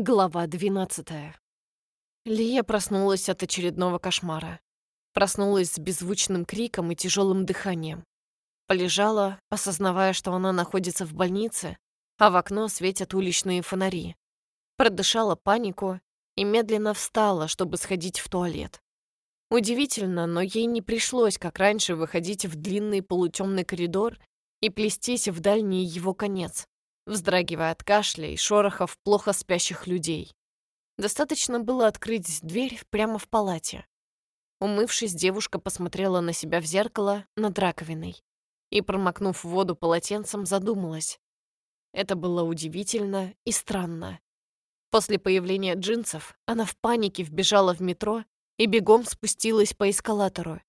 Глава 12. Лия проснулась от очередного кошмара. Проснулась с беззвучным криком и тяжелым дыханием. Полежала, осознавая, что она находится в больнице, а в окно светят уличные фонари. Продышала панику и медленно встала, чтобы сходить в туалет. Удивительно, но ей не пришлось, как раньше, выходить в длинный полутемный коридор и плестись в дальний его конец вздрагивая от кашля и шорохов плохо спящих людей. Достаточно было открыть дверь прямо в палате. Умывшись, девушка посмотрела на себя в зеркало над раковиной и, промокнув воду полотенцем, задумалась. Это было удивительно и странно. После появления джинсов она в панике вбежала в метро и бегом спустилась по эскалатору.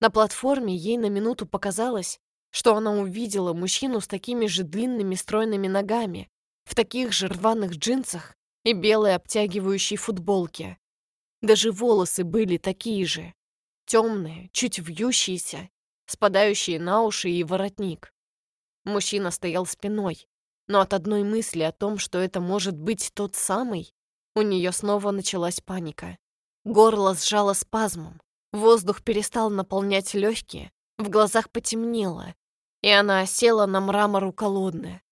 На платформе ей на минуту показалось, что она увидела мужчину с такими же длинными стройными ногами, в таких же рваных джинсах и белой обтягивающей футболке. Даже волосы были такие же, темные, чуть вьющиеся, спадающие на уши и воротник. Мужчина стоял спиной, но от одной мысли о том, что это может быть тот самый, у нее снова началась паника. Горло сжало спазмом, воздух перестал наполнять легкие, в глазах потемнело, и она осела на мрамор у колонны.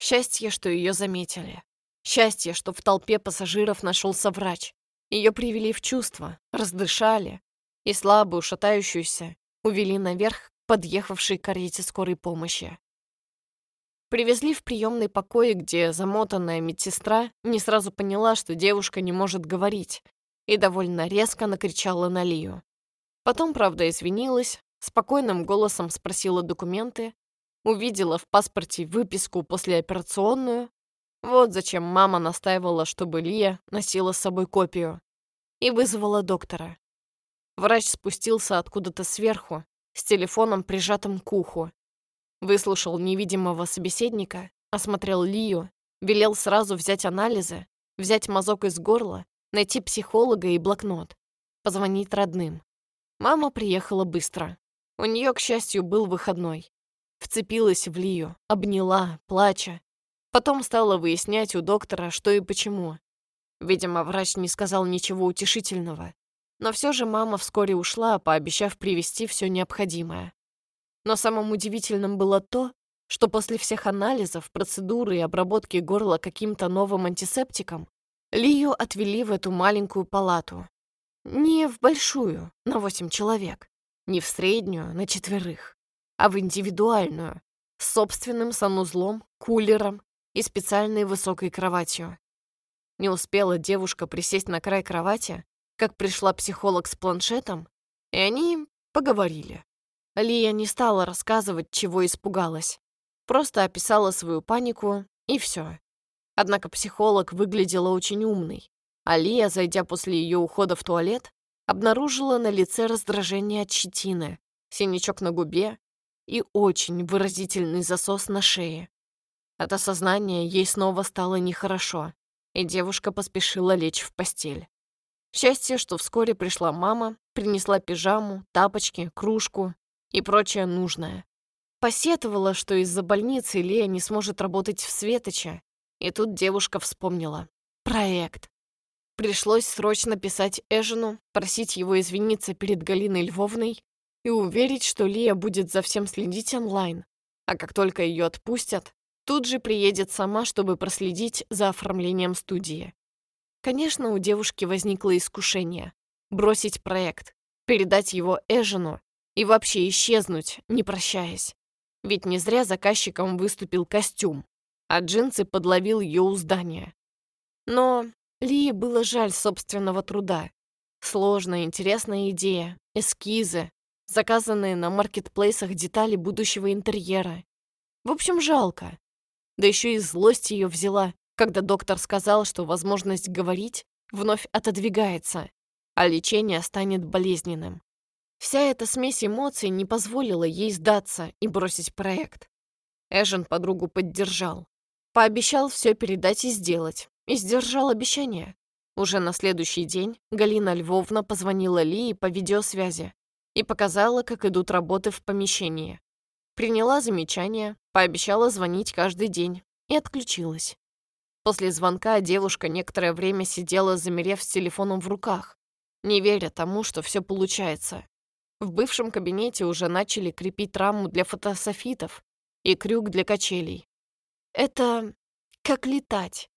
Счастье, что ее заметили. Счастье, что в толпе пассажиров нашелся врач. Ее привели в чувство, раздышали, и слабую, шатающуюся, увели наверх к подъехавшей карете скорой помощи. Привезли в приемный покой, где замотанная медсестра не сразу поняла, что девушка не может говорить, и довольно резко накричала на Лию. Потом, правда, извинилась, Спокойным голосом спросила документы, увидела в паспорте выписку послеоперационную. Вот зачем мама настаивала, чтобы Лия носила с собой копию. И вызвала доктора. Врач спустился откуда-то сверху, с телефоном прижатым к уху. Выслушал невидимого собеседника, осмотрел Лию, велел сразу взять анализы, взять мазок из горла, найти психолога и блокнот, позвонить родным. Мама приехала быстро. У нее, к счастью, был выходной. Вцепилась в Лию, обняла, плача. Потом стала выяснять у доктора, что и почему. Видимо, врач не сказал ничего утешительного. Но все же мама вскоре ушла, пообещав привезти все необходимое. Но самым удивительным было то, что после всех анализов, процедуры и обработки горла каким-то новым антисептиком, Лию отвели в эту маленькую палату. Не в большую, на восемь человек, не в среднюю, на четверых, а в индивидуальную, с собственным санузлом, кулером и специальной высокой кроватью. Не успела девушка присесть на край кровати, как пришла психолог с планшетом, и они поговорили. Лия не стала рассказывать, чего испугалась. Просто описала свою панику, и все. Однако психолог выглядела очень умной, а Лия, зайдя после ее ухода в туалет, обнаружила на лице раздражение от щетины, синячок на губе и очень выразительный засос на шее. От осознания ей снова стало нехорошо, и девушка поспешила лечь в постель. Счастье, что вскоре пришла мама, принесла пижаму, тапочки, кружку и прочее нужное. Посетовала, что из-за больницы Лея не сможет работать в Светоче, и тут девушка вспомнила. Проект. Пришлось срочно писать Эжину, просить его извиниться перед Галиной Львовной и уверить, что Лия будет за всем следить онлайн, а как только ее отпустят, тут же приедет сама, чтобы проследить за оформлением студии. Конечно, у девушки возникло искушение бросить проект, передать его Эжину и вообще исчезнуть, не прощаясь. Ведь не зря заказчиком выступил костюм, а джинсы подловил ее у здания. Но Лии было жаль собственного труда. Сложная, интересная идея, эскизы, заказанные на маркетплейсах детали будущего интерьера. В общем, жалко. Да еще и злость ее взяла, когда доктор сказал, что возможность говорить вновь отодвигается, а лечение станет болезненным. Вся эта смесь эмоций не позволила ей сдаться и бросить проект. Эжен подругу поддержал. Пообещал все передать и сделать, и сдержал обещание. Уже на следующий день Галина Львовна позвонила Лии по видеосвязи и показала, как идут работы в помещении. Приняла замечание, пообещала звонить каждый день и отключилась. После звонка девушка некоторое время сидела, замерев с телефоном в руках, не веря тому, что все получается. В бывшем кабинете уже начали крепить раму для фотософитов и крюк для качелей. Это как летать.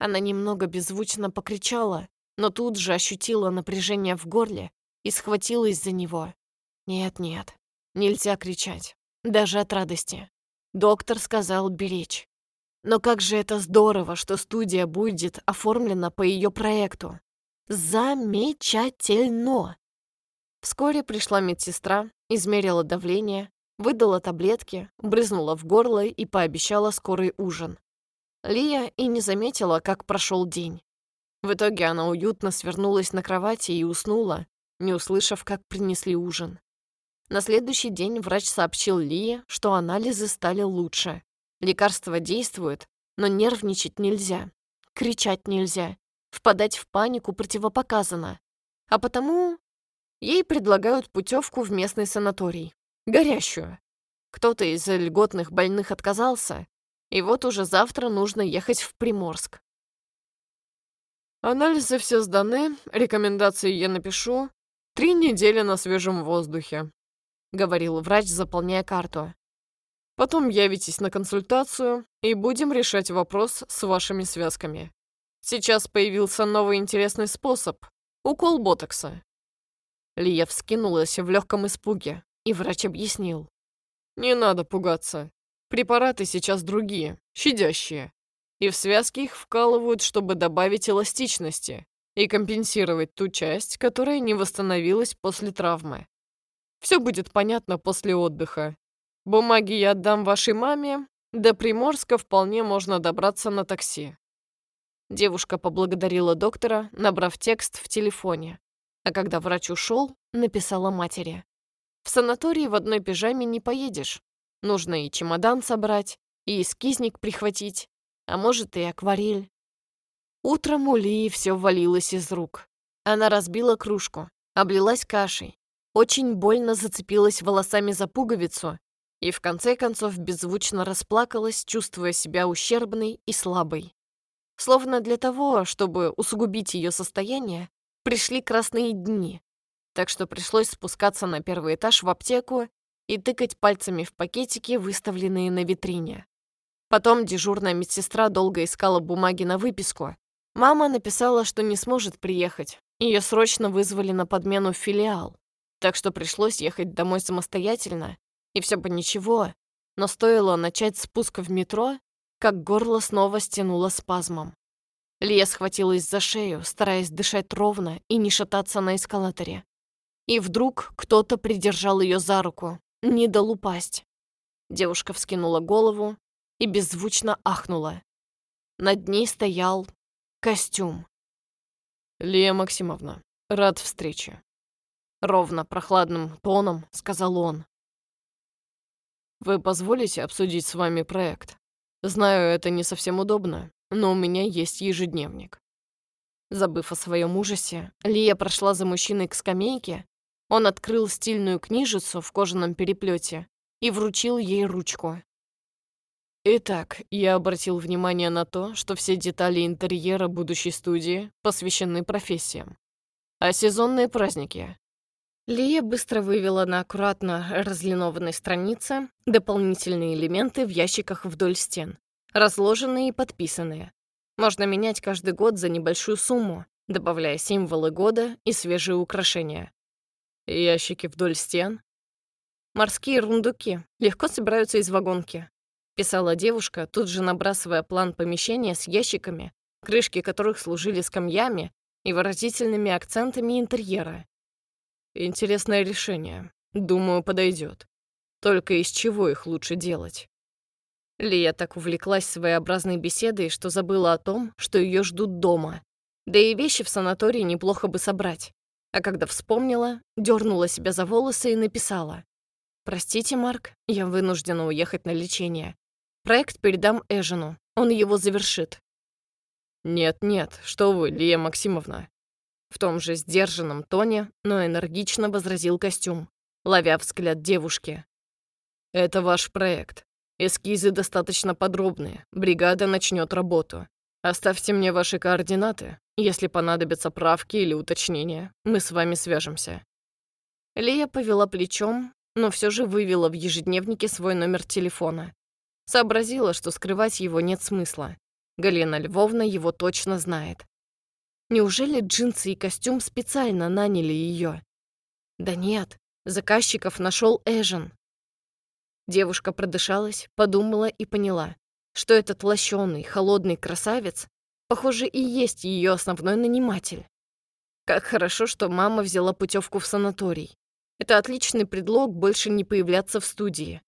Она немного беззвучно покричала, но тут же ощутила напряжение в горле и схватилась за него. Нет-нет, нельзя кричать, даже от радости. Доктор сказал беречь. Но как же это здорово, что студия будет оформлена по ее проекту. Замечательно! Вскоре пришла медсестра, измерила давление, выдала таблетки, брызнула в горло и пообещала скорый ужин. Лия и не заметила, как прошел день. В итоге она уютно свернулась на кровати и уснула, не услышав, как принесли ужин. На следующий день врач сообщил Лие, что анализы стали лучше, Лекарства действуют, но нервничать нельзя, кричать нельзя, впадать в панику противопоказано. А потому ей предлагают путевку в местный санаторий. Горящую. Кто-то из льготных больных отказался, и вот уже завтра нужно ехать в Приморск. Анализы все сданы, рекомендации я напишу. Три недели на свежем воздухе, — говорил врач, заполняя карту. Потом явитесь на консультацию и будем решать вопрос с вашими связками. Сейчас появился новый интересный способ — укол ботокса. Лия вскинулась в легком испуге, и врач объяснил. Не надо пугаться. Препараты сейчас другие, щадящие. И в связки их вкалывают, чтобы добавить эластичности и компенсировать ту часть, которая не восстановилась после травмы. Все будет понятно после отдыха, Бумаги я отдам вашей маме. До Приморска вполне можно добраться на такси». Девушка поблагодарила доктора, набрав текст в телефоне. А когда врач ушел, написала матери. «В санатории в одной пижаме не поедешь. Нужно и чемодан собрать, и эскизник прихватить, а может и акварель». Утром у Лии все валилось из рук. Она разбила кружку, облилась кашей, очень больно зацепилась волосами за пуговицу и в конце концов беззвучно расплакалась, чувствуя себя ущербной и слабой. Словно для того, чтобы усугубить ее состояние, пришли красные дни, так что пришлось спускаться на первый этаж в аптеку и тыкать пальцами в пакетики, выставленные на витрине. Потом дежурная медсестра долго искала бумаги на выписку. Мама написала, что не сможет приехать. Ее срочно вызвали на подмену в филиал. Так что пришлось ехать домой самостоятельно и все бы ничего, но стоило начать спуск в метро, как горло снова стянуло спазмом. Лия схватилась за шею, стараясь дышать ровно и не шататься на эскалаторе. И вдруг кто-то придержал ее за руку, не дал упасть. Девушка вскинула голову и беззвучно ахнула. Над ней стоял костюм. «Лия Максимовна, рад встрече», — ровно прохладным тоном сказал он. Вы позволите обсудить с вами проект? Знаю, это не совсем удобно, но у меня есть ежедневник». Забыв о своем ужасе, Лия прошла за мужчиной к скамейке. Он открыл стильную книжицу в кожаном переплете и вручил ей ручку. Итак, я обратил внимание на то, что все детали интерьера будущей студии посвящены профессиям. А сезонные праздники Лия быстро вывела на аккуратно разлинованной странице дополнительные элементы в ящиках вдоль стен, разложенные и подписанные. Можно менять каждый год за небольшую сумму, добавляя символы года и свежие украшения. Ящики вдоль стен. Морские рундуки легко собираются из вагонки, писала девушка, тут же набрасывая план помещения с ящиками, крышки которых служили скамьями и выразительными акцентами интерьера. Интересное решение. Думаю, подойдет. Только из чего их лучше делать? Лия так увлеклась своеобразной беседой, что забыла о том, что ее ждут дома. Да и вещи в санатории неплохо бы собрать. А когда вспомнила, дернула себя за волосы и написала. «Простите, Марк, я вынуждена уехать на лечение. Проект передам Эжину, он его завершит». «Нет-нет, что вы, Лия Максимовна. В том же сдержанном тоне, но энергично возразил костюм, ловя взгляд девушки. «Это ваш проект. Эскизы достаточно подробные. Бригада начнет работу. Оставьте мне ваши координаты. Если понадобятся правки или уточнения, мы с вами свяжемся». Лия повела плечом, но все же вывела в ежедневнике свой номер телефона. Сообразила, что скрывать его нет смысла. Галина Львовна его точно знает. Неужели джинсы и костюм специально наняли ее? Да нет, заказчиков нашел Эжен. Девушка продышалась, подумала и поняла, что этот лощеный, холодный красавец, похоже, и есть ее основной наниматель. Как хорошо, что мама взяла путевку в санаторий. Это отличный предлог больше не появляться в студии.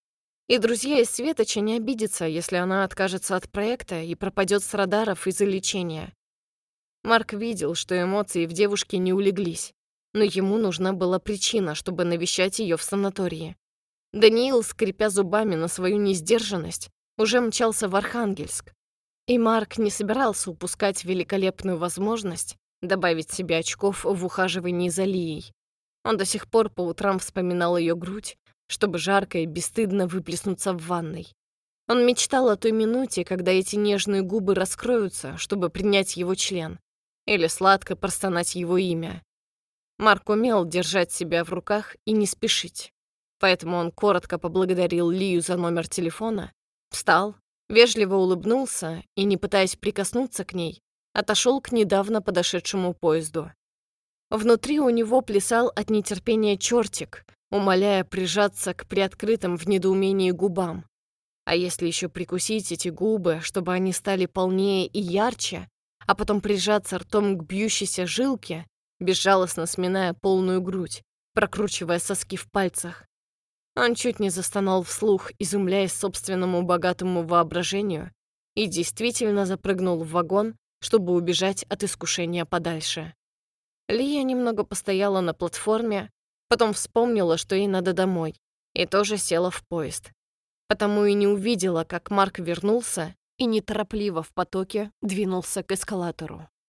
И друзья из Светоча не обидятся, если она откажется от проекта и пропадет с радаров из-за лечения. Марк видел, что эмоции в девушке не улеглись, но ему нужна была причина, чтобы навещать ее в санатории. Даниил, скрипя зубами на свою несдержанность, уже мчался в Архангельск. И Марк не собирался упускать великолепную возможность добавить себе очков в ухаживании за Лией. Он до сих пор по утрам вспоминал ее грудь, чтобы жарко и бесстыдно выплеснуться в ванной. Он мечтал о той минуте, когда эти нежные губы раскроются, чтобы принять его член, или сладко простонать его имя. Марк умел держать себя в руках и не спешить. Поэтому он коротко поблагодарил Лию за номер телефона, встал, вежливо улыбнулся и, не пытаясь прикоснуться к ней, отошел к недавно подошедшему поезду. Внутри у него плясал от нетерпения чертик, умоляя прижаться к приоткрытым в недоумении губам. А если еще прикусить эти губы, чтобы они стали полнее и ярче, а потом прижаться ртом к бьющейся жилке, безжалостно сминая полную грудь, прокручивая соски в пальцах. Он чуть не застонал вслух, изумляясь собственному богатому воображению, и действительно запрыгнул в вагон, чтобы убежать от искушения подальше. Лия немного постояла на платформе, потом вспомнила, что ей надо домой, и тоже села в поезд. Потому и не увидела, как Марк вернулся и неторопливо в потоке двинулся к эскалатору.